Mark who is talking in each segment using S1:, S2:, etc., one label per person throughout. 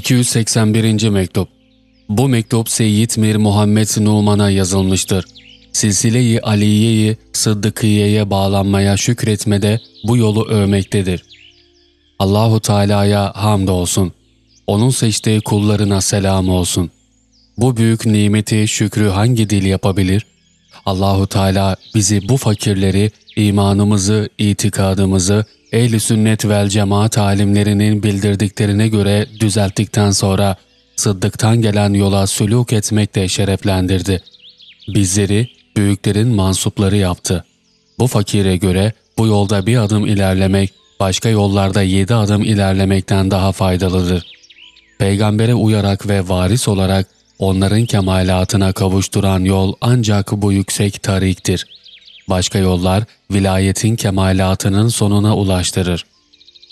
S1: 281. Mektup Bu mektup Seyyid Mir Muhammed Numan'a yazılmıştır. Silsile-i Aliye-i Sıddıkiye'ye bağlanmaya şükretmede bu yolu övmektedir. Allahu Teala'ya hamd olsun. Onun seçtiği kullarına selam olsun. Bu büyük nimeti şükrü hangi dil yapabilir? Allahu Teala bizi bu fakirleri, imanımızı, itikadımızı, ehl sünnet vel cemaat alimlerinin bildirdiklerine göre düzelttikten sonra sıddıktan gelen yola sülûk etmekle şereflendirdi. Bizleri büyüklerin mansupları yaptı. Bu fakire göre bu yolda bir adım ilerlemek, başka yollarda yedi adım ilerlemekten daha faydalıdır. Peygambere uyarak ve varis olarak onların kemalatına kavuşturan yol ancak bu yüksek tariktir. Başka yollar vilayetin kemalatının sonuna ulaştırır.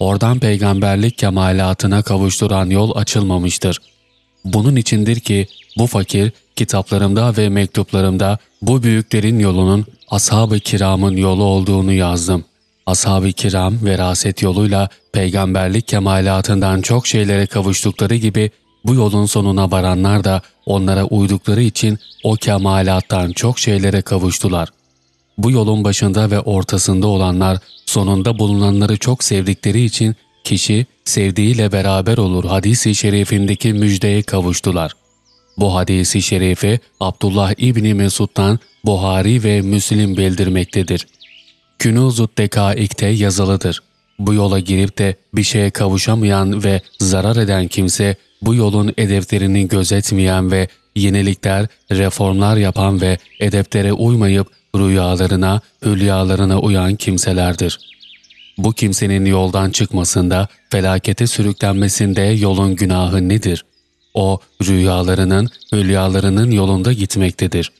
S1: Oradan peygamberlik kemalatına kavuşturan yol açılmamıştır. Bunun içindir ki bu fakir kitaplarımda ve mektuplarımda bu büyüklerin yolunun ashab-ı kiramın yolu olduğunu yazdım. Ashab-ı kiram veraset yoluyla peygamberlik kemalatından çok şeylere kavuştukları gibi bu yolun sonuna varanlar da onlara uydukları için o kemalattan çok şeylere kavuştular. Bu yolun başında ve ortasında olanlar sonunda bulunanları çok sevdikleri için kişi sevdiğiyle beraber olur hadisi şerifindeki müjdeye kavuştular. Bu hadisi şerifi Abdullah İbni Mesud'dan Buhari ve Müslim bildirmektedir. Künuzut Dekaik'te yazılıdır. Bu yola girip de bir şeye kavuşamayan ve zarar eden kimse bu yolun edeplerini gözetmeyen ve yenilikler, reformlar yapan ve edeplere uymayıp rüyalarına, hülyalarına uyan kimselerdir. Bu kimsenin yoldan çıkmasında, felakete sürüklenmesinde yolun günahı nedir? O, rüyalarının, hülyalarının yolunda gitmektedir.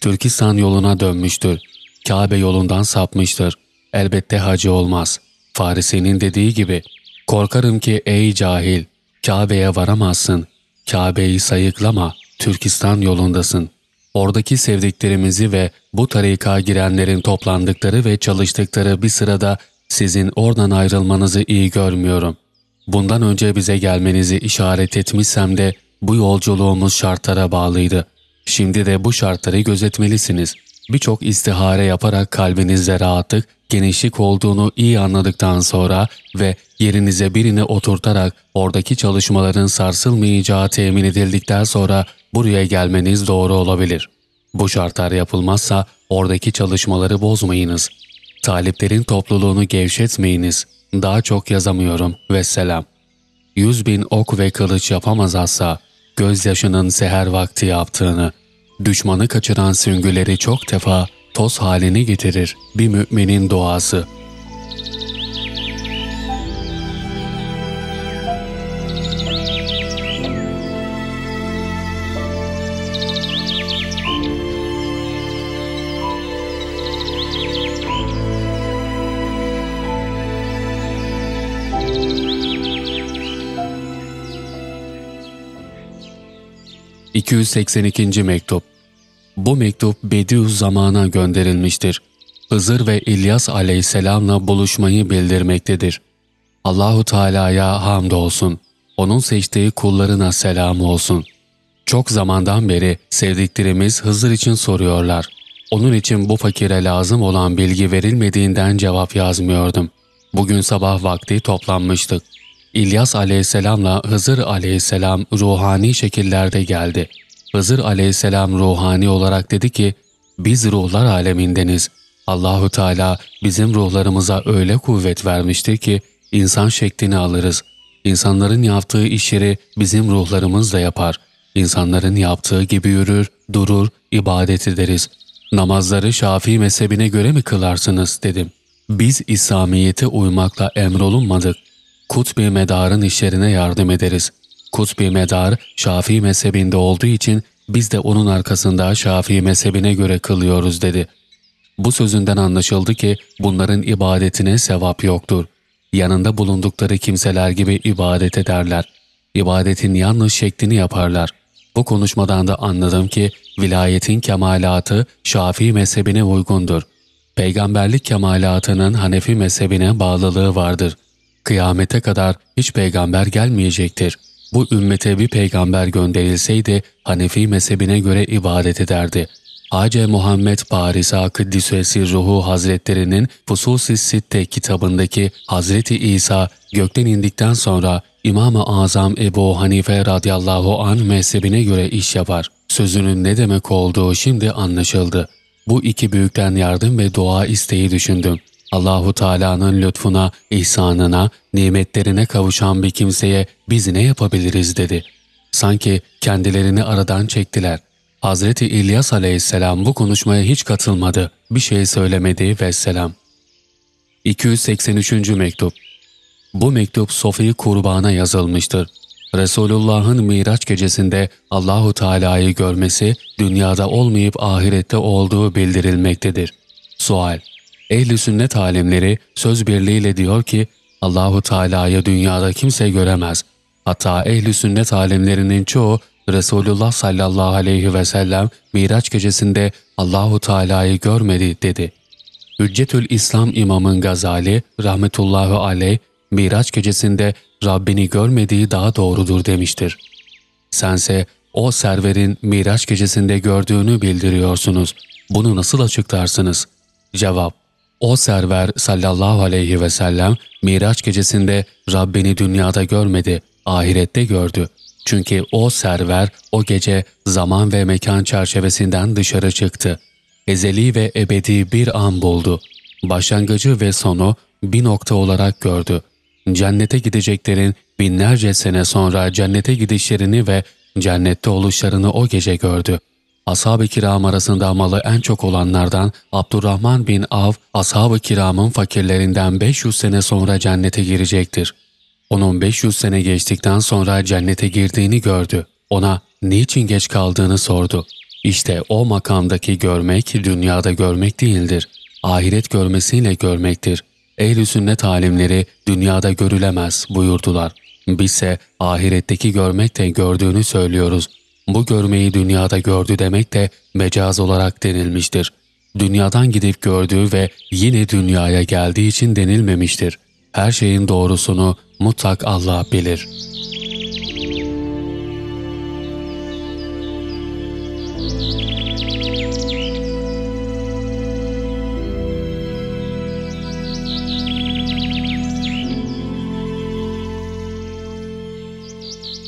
S1: Türkistan yoluna dönmüştür. Kabe yolundan sapmıştır. Elbette hacı olmaz. Farisi'nin dediği gibi, korkarım ki ey cahil, Kabe'ye varamazsın. Kabe'yi sayıklama, Türkistan yolundasın. Oradaki sevdiklerimizi ve bu tarika girenlerin toplandıkları ve çalıştıkları bir sırada sizin oradan ayrılmanızı iyi görmüyorum. Bundan önce bize gelmenizi işaret etmişsem de bu yolculuğumuz şartlara bağlıydı. Şimdi de bu şartları gözetmelisiniz. Birçok istihare yaparak kalbinizde rahatlık, genişlik olduğunu iyi anladıktan sonra ve yerinize birini oturtarak oradaki çalışmaların sarsılmayacağı temin edildikten sonra buraya gelmeniz doğru olabilir. Bu şartlar yapılmazsa oradaki çalışmaları bozmayınız. Taliplerin topluluğunu gevşetmeyiniz. Daha çok yazamıyorum. Vesselam. Yüz bin ok ve kılıç yapamaz asla. Gözyaşının seher vakti yaptığını, düşmanı kaçıran süngüleri çok defa toz halini getirir bir müminin duası.'' 282. Mektup Bu mektup Bediüzzaman'a gönderilmiştir. Hızır ve İlyas aleyhisselamla buluşmayı bildirmektedir. Allahu Teala'ya hamdolsun. Onun seçtiği kullarına selam olsun. Çok zamandan beri sevdiklerimiz Hızır için soruyorlar. Onun için bu fakire lazım olan bilgi verilmediğinden cevap yazmıyordum. Bugün sabah vakti toplanmıştık. İlyas aleyhisselamla Hızır aleyhisselam ruhani şekillerde geldi. Hızır aleyhisselam ruhani olarak dedi ki, biz ruhlar alemindeniz. Allahu Teala bizim ruhlarımıza öyle kuvvet vermiştir ki insan şeklini alırız. İnsanların yaptığı işleri bizim ruhlarımız da yapar. İnsanların yaptığı gibi yürür, durur, ibadet ederiz. Namazları Şafii mezhebine göre mi kılarsınız dedim. Biz İslamiyet'e uymakla emrolunmadık. Kutbi Medar'ın işlerine yardım ederiz. Kutbi Medar, Şafii mezhebinde olduğu için biz de onun arkasında Şafii mezhebine göre kılıyoruz dedi. Bu sözünden anlaşıldı ki bunların ibadetine sevap yoktur. Yanında bulundukları kimseler gibi ibadet ederler. İbadetin yanlış şeklini yaparlar. Bu konuşmadan da anladım ki vilayetin kemalatı Şafii mezhebine uygundur. Peygamberlik kemalatının Hanefi mezhebine bağlılığı vardır. Kıyamete kadar hiç peygamber gelmeyecektir. bu ümmete bir peygamber gönderilseydi Hanefi mezhebine göre ibadet ederdi. Hace Muhammed Parisa Kıddisesi Ruhu Hazretlerinin Fusus-i Sitte kitabındaki Hazreti İsa gökten indikten sonra İmam-ı Azam Ebu Hanife radıyallahu an mezhebine göre iş yapar. Sözünün ne demek olduğu şimdi anlaşıldı. Bu iki büyükten yardım ve dua isteği düşündüm. Allahu Teala'nın lütfuna, ihsanına, nimetlerine kavuşan bir kimseye biz ne yapabiliriz dedi. Sanki kendilerini aradan çektiler. Hazreti İlyas aleyhisselam bu konuşmaya hiç katılmadı, bir şey söylemedi ve selam. 283. Mektup Bu mektup Sofi Kurban'a yazılmıştır. Resulullah'ın Miraç gecesinde Allahu Teala'yı görmesi dünyada olmayıp ahirette olduğu bildirilmektedir. Sual Ehli sünnet alimleri söz birliğiyle diyor ki Allahu Teala'yı dünyada kimse göremez. Hatta ehli sünnet alimlerinin çoğu Resulullah sallallahu aleyhi ve sellem Miraç gecesinde Allahu Teala'yı görmedi dedi. Hüccetül İslam İmamın Gazali rahmetullahi aleyh Miraç gecesinde Rabbini görmediği daha doğrudur demiştir. Sense o serverin Miraç gecesinde gördüğünü bildiriyorsunuz. Bunu nasıl açıklarsınız? Cevap O server sallallahu aleyhi ve sellem Miraç gecesinde Rabbini dünyada görmedi, ahirette gördü. Çünkü o server o gece zaman ve mekan çerçevesinden dışarı çıktı. Ezeli ve ebedi bir an buldu. Başlangıcı ve sonu bir nokta olarak gördü. Cennete gideceklerin binlerce sene sonra cennete gidişlerini ve cennette oluşlarını o gece gördü. Ashab-ı kiram arasında malı en çok olanlardan Abdurrahman bin Av, ashab-ı kiramın fakirlerinden 500 sene sonra cennete girecektir. Onun 500 sene geçtikten sonra cennete girdiğini gördü. Ona niçin geç kaldığını sordu. İşte o makamdaki görmek dünyada görmek değildir. Ahiret görmesiyle görmektir. Ehl-i sünnet alimleri dünyada görülemez buyurdular. Bizse ahiretteki görmek gördüğünü söylüyoruz. Bu görmeyi dünyada gördü demek de mecaz olarak denilmiştir. Dünyadan gidip gördüğü ve yine dünyaya geldiği için denilmemiştir. Her şeyin doğrusunu mutlak Allah bilir.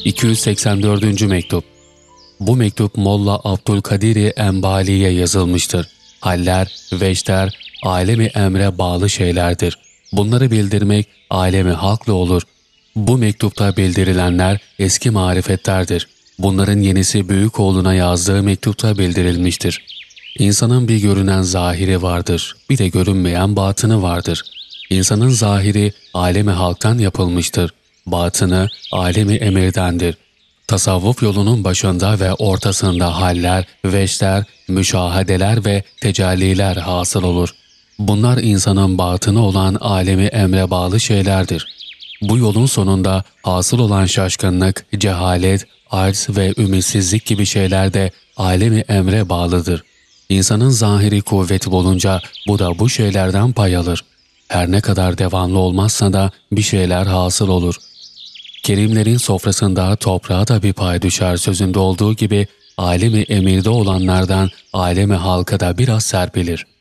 S1: ...284. Mektup Bu mektup Molla Abdülkadir Embali'ye yazılmıştır. Haller, veçler, alemi emre bağlı şeylerdir. Bunları bildirmek alemi halkla olur. Bu mektupta bildirilenler eski marifetlerdir. Bunların yenisi büyük oğluna yazdığı mektupta bildirilmiştir. İnsanın bir görünen zahiri vardır, bir de görünmeyen batını vardır. İnsanın zahiri alemi halktan yapılmıştır. Batını alemi emirdendir. Tasavvuf yolunun başında ve ortasında haller, veçler, müşahedeler ve tecalliler hasıl olur. Bunlar insanın batını olan alemi emre bağlı şeylerdir. Bu yolun sonunda hasıl olan şaşkınlık, cehalet, arz ve ümitsizlik gibi şeyler de alemi emre bağlıdır. İnsanın zahiri kuvvet bulunca bu da bu şeylerden pay alır. Her ne kadar devamlı olmazsa da bir şeyler hasıl olur. Kerimlerin sofrasında toprağa da bir pay düşer sözünde olduğu gibi alemi emirde olanlardan alemi halka da biraz serpilir.''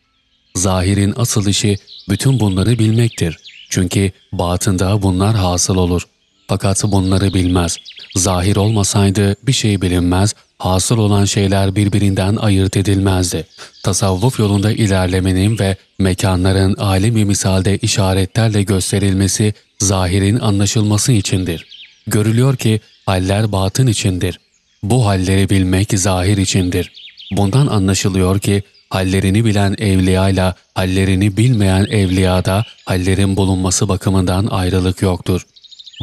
S1: Zahirin asıl işi bütün bunları bilmektir. Çünkü batında bunlar hasıl olur. Fakat bunları bilmez. Zahir olmasaydı bir şey bilinmez, hasıl olan şeyler birbirinden ayırt edilmezdi. Tasavvuf yolunda ilerlemenin ve mekanların alemi misalde işaretlerle gösterilmesi zahirin anlaşılması içindir. Görülüyor ki haller batın içindir. Bu halleri bilmek zahir içindir. Bundan anlaşılıyor ki hallerini bilen evliyayla hallerini bilmeyen evliyada hallerin bulunması bakımından ayrılık yoktur.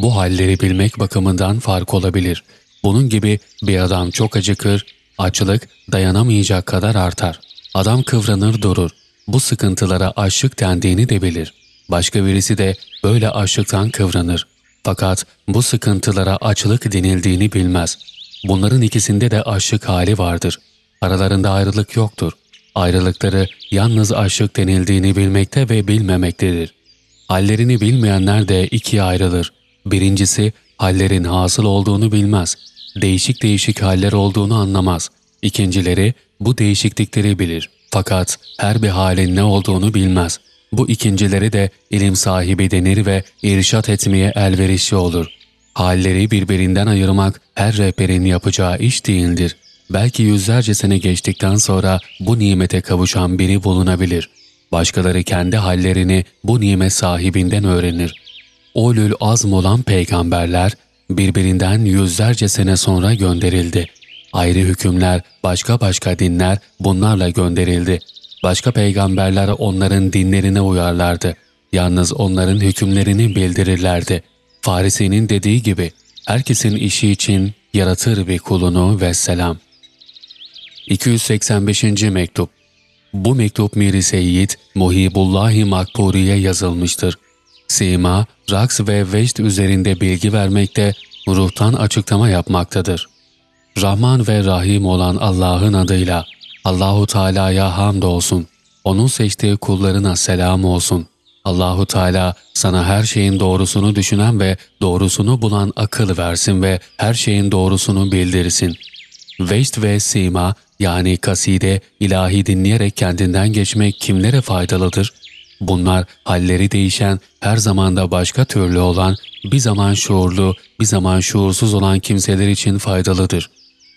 S1: Bu halleri bilmek bakımından fark olabilir. Bunun gibi bir adam çok acıkır, açlık dayanamayacak kadar artar. Adam kıvranır durur. Bu sıkıntılara açlık dendiğini de bilir. Başka birisi de böyle açlıktan kıvranır. Fakat bu sıkıntılara açlık denildiğini bilmez. Bunların ikisinde de açlık hali vardır. Aralarında ayrılık yoktur. Ayrılıkları yalnız aşık denildiğini bilmekte ve bilmemektedir. Hallerini bilmeyenler de ikiye ayrılır. Birincisi, hallerin hasıl olduğunu bilmez. Değişik değişik haller olduğunu anlamaz. İkincileri bu değişiklikleri bilir. Fakat her bir halin ne olduğunu bilmez. Bu ikincileri de ilim sahibi denir ve irşat etmeye elverişli olur. Halleri birbirinden ayırmak her rehberin yapacağı iş değildir. Belki yüzlerce sene geçtikten sonra bu nimete kavuşan biri bulunabilir. Başkaları kendi hallerini bu nimet sahibinden öğrenir. Olül azm olan peygamberler birbirinden yüzlerce sene sonra gönderildi. Ayrı hükümler, başka başka dinler bunlarla gönderildi. Başka peygamberler onların dinlerine uyarlardı. Yalnız onların hükümlerini bildirirlerdi. Farisi'nin dediği gibi, herkesin işi için yaratır bir kulunu ve selam. 285. Mektup Bu mektup Miri Seyyid, Muhibullahi Makburi'ye yazılmıştır. Sima, raks ve vecd üzerinde bilgi vermekte, ruhtan açıklama yapmaktadır. Rahman ve Rahim olan Allah'ın adıyla Allahu Teala'ya hamd olsun. Onun seçtiği kullarına selam olsun. Allahu Teala sana her şeyin doğrusunu düşünen ve doğrusunu bulan akıl versin ve her şeyin doğrusunu bildirsin. Vecd ve sima yani kaside, ilahi dinleyerek kendinden geçmek kimlere faydalıdır? Bunlar halleri değişen, her zamanda başka türlü olan, bir zaman şuurlu, bir zaman şuursuz olan kimseler için faydalıdır.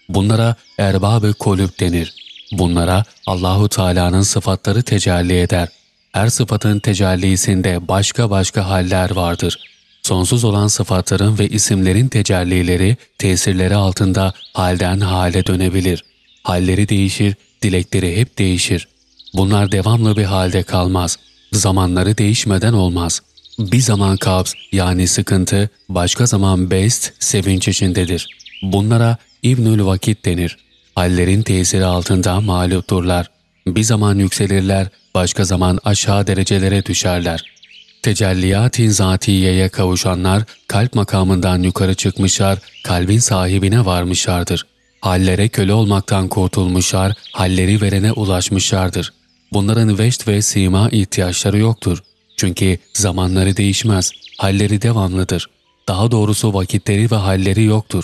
S1: Bunlara erbab-ı kolüp denir. Bunlara Allahu Teala'nın sıfatları tecelli eder. Her sıfatın tecellisinde başka başka haller vardır. Sonsuz olan sıfatların ve isimlerin tecellileri, tesirleri altında halden hale dönebilir. Halleri değişir, dilekleri hep değişir. Bunlar devamlı bir halde kalmaz. Zamanları değişmeden olmaz. Bir zaman kabz yani sıkıntı, başka zaman best, sevinç içindedir. Bunlara İbnül Vakit denir. Hallerin tesiri altında mağlupturlar. Bir zaman yükselirler, başka zaman aşağı derecelere düşerler. Tecelliyat-i zatiyeye kavuşanlar kalp makamından yukarı çıkmışlar, kalbin sahibine varmışlardır. Hallere köle olmaktan kurtulmuşlar, halleri verene ulaşmışlardır. Bunların veşt ve sima ihtiyaçları yoktur. Çünkü zamanları değişmez, halleri devamlıdır. Daha doğrusu vakitleri ve halleri yoktur.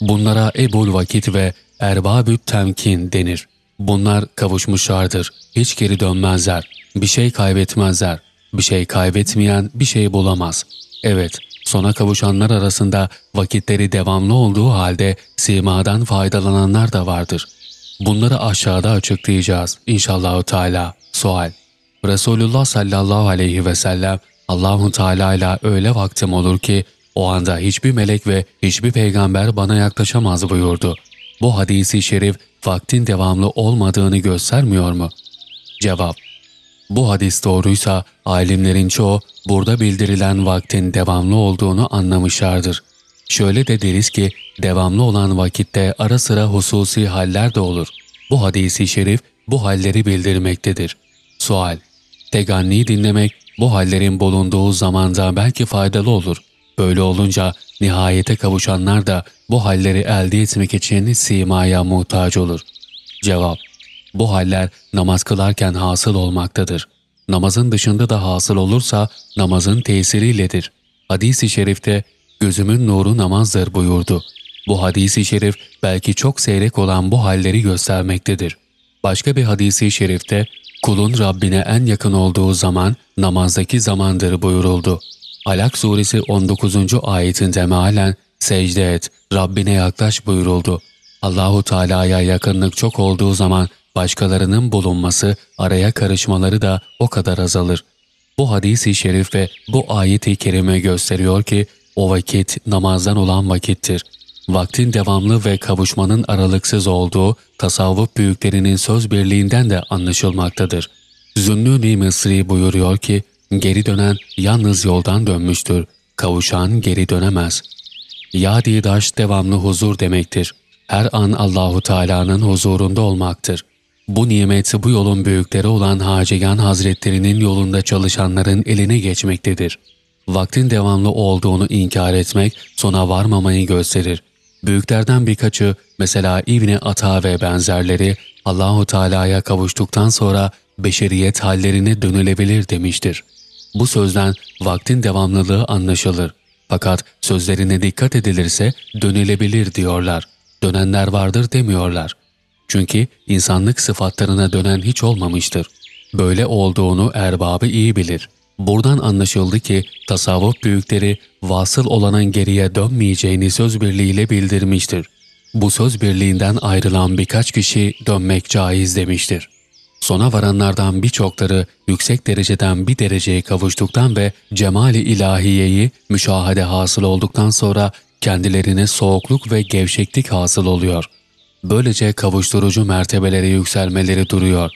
S1: Bunlara ebul vakit ve erbabü temkin denir. Bunlar kavuşmuşlardır. Hiç geri dönmezler. Bir şey kaybetmezler. Bir şey kaybetmeyen bir şey bulamaz. Evet, sona kavuşanlar arasında vakitleri devamlı olduğu halde simadan faydalananlar da vardır. Bunları aşağıda açıklayacağız inşallah Teala. Sual Resulullah sallallahu aleyhi ve sellem Allahu Teala ile öyle vaktim olur ki o anda hiçbir melek ve hiçbir peygamber bana yaklaşamaz buyurdu. Bu hadisi şerif vaktin devamlı olmadığını göstermiyor mu? Cevap Bu hadis doğruysa alimlerin çoğu burada bildirilen vaktin devamlı olduğunu anlamışlardır. Şöyle de deriz ki devamlı olan vakitte ara sıra hususi haller de olur. Bu hadisi şerif bu halleri bildirmektedir. Sual Teganni dinlemek bu hallerin bulunduğu zamanda belki faydalı olur. Böyle olunca nihayete kavuşanlar da bu halleri elde etmek için simaya muhtaç olur. Cevap Bu haller namaz kılarken hasıl olmaktadır. Namazın dışında da hasıl olursa namazın tesiriyledir. Hadis-i şerifte gözümün nuru namazdır buyurdu. Bu hadisi şerif belki çok seyrek olan bu halleri göstermektedir. Başka bir hadisi şerifte kulun Rabbine en yakın olduğu zaman namazdaki zamandır buyuruldu. Alak suresi 19. ayetinde mealen secde et, Rabbine yaklaş buyuruldu. Allahu Teala'ya yakınlık çok olduğu zaman başkalarının bulunması, araya karışmaları da o kadar azalır. Bu hadisi şerif ve bu ayeti kerime gösteriyor ki o vakit namazdan olan vakittir. Vaktin devamlı ve kavuşmanın aralıksız olduğu tasavvuf büyüklerinin söz birliğinden de anlaşılmaktadır. Zünnü-i Mısri buyuruyor ki, Geri dönen yalnız yoldan dönmüştür. Kavuşan geri dönemez. Yadi daş devamlı huzur demektir. Her an Allahu Teala'nın huzurunda olmaktır. Bu nimet bu yolun büyükleri olan Hacegan Hazretlerinin yolunda çalışanların eline geçmektedir. Vaktin devamlı olduğunu inkar etmek sona varmamayı gösterir. Büyüklerden birkaçı mesela İbni Ata ve benzerleri Allahu Teala'ya kavuştuktan sonra beşeriyet hallerine dönülebilir demiştir. Bu sözden vaktin devamlılığı anlaşılır. Fakat sözlerine dikkat edilirse dönülebilir diyorlar. Dönenler vardır demiyorlar. Çünkü insanlık sıfatlarına dönen hiç olmamıştır. Böyle olduğunu erbabı iyi bilir. Buradan anlaşıldı ki tasavvuf büyükleri vasıl olanın geriye dönmeyeceğini söz birliğiyle bildirmiştir. Bu söz birliğinden ayrılan birkaç kişi dönmek caiz demiştir. Sona varanlardan birçokları yüksek dereceden bir dereceye kavuştuktan ve cemali ilahiyeyi müşahede hasıl olduktan sonra kendilerine soğukluk ve gevşeklik hasıl oluyor. Böylece kavuşturucu mertebelere yükselmeleri duruyor.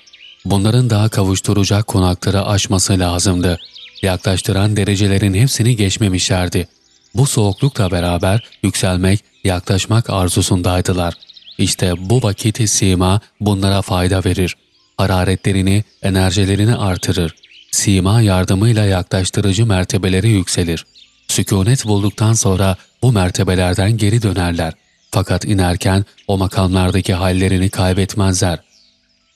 S1: Bunların daha kavuşturacak konakları aşması lazımdı. Yaklaştıran derecelerin hepsini geçmemişlerdi. Bu soğuklukla beraber yükselmek, yaklaşmak arzusundaydılar. İşte bu vakit sima bunlara fayda verir. Hararetlerini, enerjilerini artırır. Sima yardımıyla yaklaştırıcı mertebeleri yükselir. Sükunet bulduktan sonra bu mertebelerden geri dönerler. Fakat inerken o makamlardaki hallerini kaybetmezler.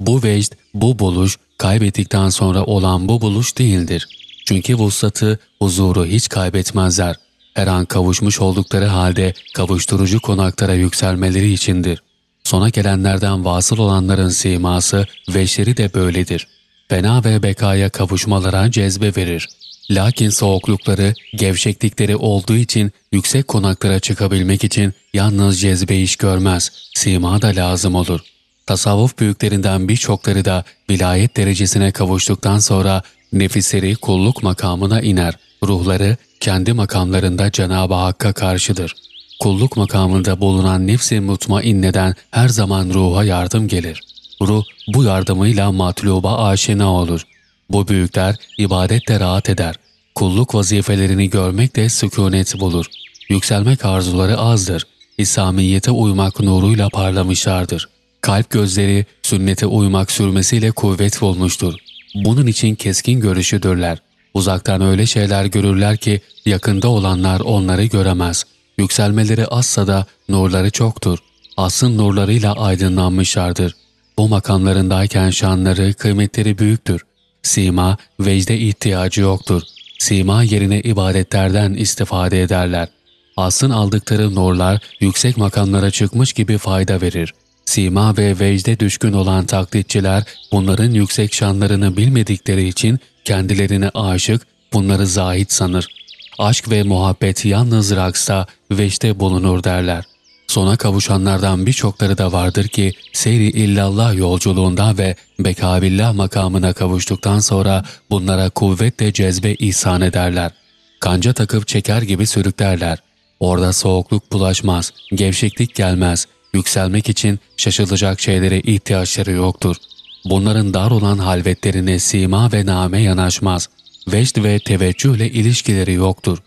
S1: Bu vecd, bu buluş, kaybettikten sonra olan bu buluş değildir. Çünkü vuslatı, huzuru hiç kaybetmezler. Her an kavuşmuş oldukları halde kavuşturucu konaklara yükselmeleri içindir. Sona gelenlerden vasıl olanların siması, veşleri de böyledir. Fena ve bekaya kavuşmalara cezbe verir. Lakin soğuklukları, gevşeklikleri olduğu için yüksek konaklara çıkabilmek için yalnız cezbe iş görmez, sima da lazım olur. Tasavvuf büyüklerinden birçokları da vilayet derecesine kavuştuktan sonra nefisleri kulluk makamına iner. Ruhları kendi makamlarında Cenab-ı Hakk'a karşıdır. Kulluk makamında bulunan nefsi mutmainneden her zaman ruha yardım gelir. Ruh bu yardımıyla matluba aşina olur. Bu büyükler ibadette rahat eder. Kulluk vazifelerini görmekte sükunet bulur. Yükselmek arzuları azdır. İslamiyete uymak nuruyla parlamışlardır. Kalp gözleri sünnete uymak sürmesiyle kuvvet bulmuştur. Bunun için keskin görüşüdürler. Uzaktan öyle şeyler görürler ki yakında olanlar onları göremez. Yükselmeleri azsa da nurları çoktur. Asın nurlarıyla aydınlanmışlardır. Bu makamlarındayken şanları, kıymetleri büyüktür. Sima, vecde ihtiyacı yoktur. Sima yerine ibadetlerden istifade ederler. Asın aldıkları nurlar yüksek makamlara çıkmış gibi fayda verir. Sima ve vecde düşkün olan taklitçiler bunların yüksek şanlarını bilmedikleri için kendilerine aşık, bunları zahit sanır. Aşk ve muhabbet yalnız raksta, veçte bulunur derler. Sona kavuşanlardan birçokları da vardır ki seyri illallah yolculuğunda ve bekabillah makamına kavuştuktan sonra bunlara kuvvetle cezbe ihsan ederler. Kanca takıp çeker gibi sürüklerler. Orada soğukluk bulaşmaz, gevşeklik gelmez. Yükselmek için şaşılacak şeylere ihtiyaçları yoktur. Bunların dar olan halvetlerine sima ve name yanaşmaz. Vecd ve teveccüh ile ilişkileri yoktur.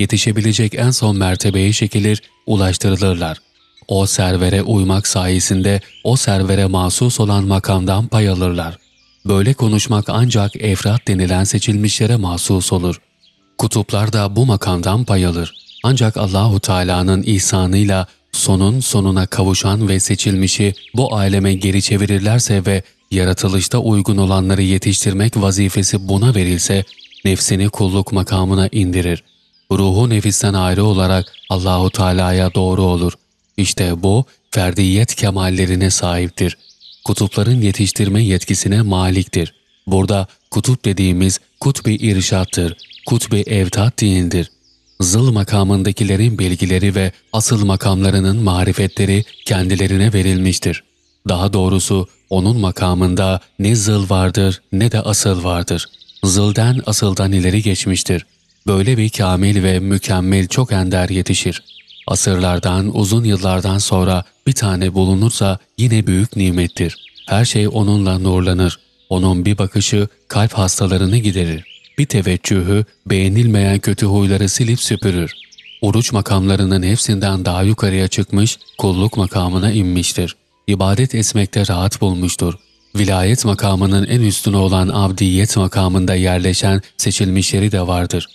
S1: Yetişebilecek en son mertebeye çekilir, ulaştırılırlar. O servere uymak sayesinde o servere mahsus olan makamdan pay alırlar. Böyle konuşmak ancak efrat denilen seçilmişlere mahsus olur. Kutuplar da bu makamdan pay alır. Ancak Allahu Teala'nın ihsanıyla sonun sonuna kavuşan ve seçilmişi bu aleme geri çevirirlerse ve yaratılışta uygun olanları yetiştirmek vazifesi buna verilse, nefsini kulluk makamına indirir. Ruhu nefisten ayrı olarak Allahu Teala'ya doğru olur. İşte bu ferdiyet kemallerine sahiptir. Kutupların yetiştirme yetkisine maliktir. Burada kutup dediğimiz kutbi irşattır, kutbi evtat değildir. Zıl makamındakilerin bilgileri ve asıl makamlarının marifetleri kendilerine verilmiştir. Daha doğrusu onun makamında ne zıl vardır ne de asıl vardır. Zılden asıldan ileri geçmiştir. Böyle bir kamil ve mükemmel çok ender yetişir. Asırlardan, uzun yıllardan sonra bir tane bulunursa yine büyük nimettir. Her şey onunla nurlanır. Onun bir bakışı kalp hastalarını giderir. Bir teveccühü beğenilmeyen kötü huyları silip süpürür. Oruç makamlarının hepsinden daha yukarıya çıkmış, kulluk makamına inmiştir. İbadet etmekte rahat bulmuştur. Vilayet makamının en üstüne olan abdiyet makamında yerleşen seçilmişleri de vardır.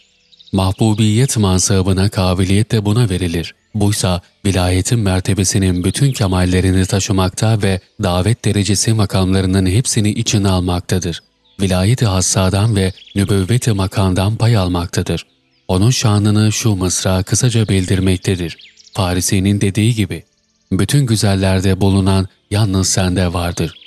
S1: Mahbubiyet mansabına kabiliyet de buna verilir. Buysa vilayetin mertebesinin bütün kemallerini taşımakta ve davet derecesi makamlarının hepsini içine almaktadır. Vilayeti hassadan ve nübüvveti makamdan pay almaktadır. Onun şanını şu mısra kısaca bildirmektedir. Farisi'nin dediği gibi, bütün güzellerde bulunan yalnız sende vardır.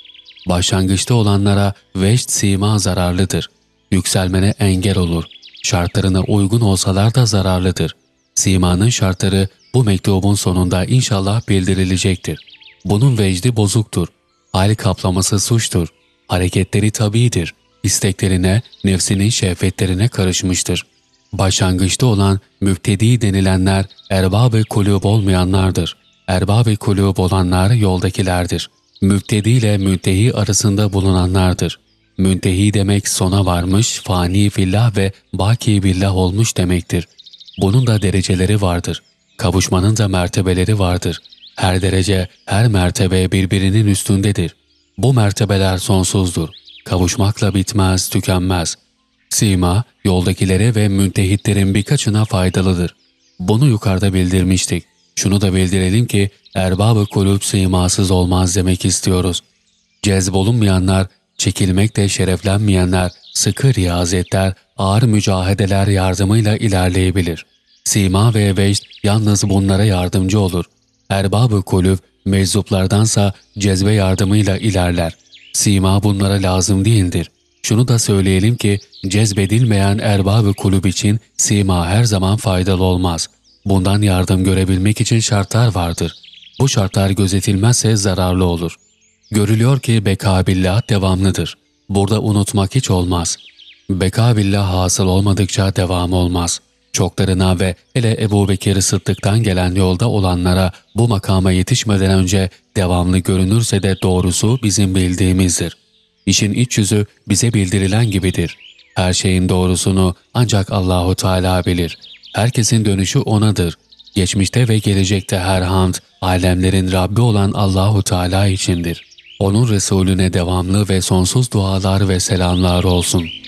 S1: Başlangıçta olanlara veşt sima zararlıdır. Yükselmene engel olur. Şartlarına uygun olsalar da zararlıdır. Simanın şartları bu mektubun sonunda inşallah bildirilecektir. Bunun vecdi bozuktur. Hal kaplaması suçtur. Hareketleri tabidir. İsteklerine, nefsinin şehvetlerine karışmıştır. Başlangıçta olan müptedi denilenler erbab-ı kulüp olmayanlardır. Erbab-ı kulüp olanlar yoldakilerdir. Müptedi ile müntehi arasında bulunanlardır. Müntehi demek sona varmış, fani fillah ve baki billah olmuş demektir. Bunun da dereceleri vardır. Kavuşmanın da mertebeleri vardır. Her derece, her mertebe birbirinin üstündedir. Bu mertebeler sonsuzdur. Kavuşmakla bitmez, tükenmez. Sima, yoldakilere ve müntehitlerin birkaçına faydalıdır. Bunu yukarıda bildirmiştik. Şunu da bildirelim ki erbab-ı kulüp simasız olmaz demek istiyoruz. Cezbolunmayanlar, çekilmekte şereflenmeyenler, sıkı riyazetler, ağır mücahedeler yardımıyla ilerleyebilir. Sima ve vecd yalnız bunlara yardımcı olur. Erbab-ı kulüp meczuplardansa cezbe yardımıyla ilerler. Sima bunlara lazım değildir. Şunu da söyleyelim ki cezbedilmeyen erbab-ı kulüp için sima her zaman faydalı olmaz. Bundan yardım görebilmek için şartlar vardır. Bu şartlar gözetilmezse zararlı olur. Görülüyor ki bekabillah devamlıdır. Burada unutmak hiç olmaz. Bekabillah hasıl olmadıkça devam olmaz. Çoklarına ve hele Ebu Bekir Sıddık'tan gelen yolda olanlara bu makama yetişmeden önce devamlı görünürse de doğrusu bizim bildiğimizdir. İşin iç yüzü bize bildirilen gibidir. Her şeyin doğrusunu ancak Allahu Teala bilir. Herkesin dönüşü O'nadır. Geçmişte ve gelecekte her hamd, alemlerin Rabbi olan Allahu Teala içindir. Onun Resulüne devamlı ve sonsuz dualar ve selamlar olsun.''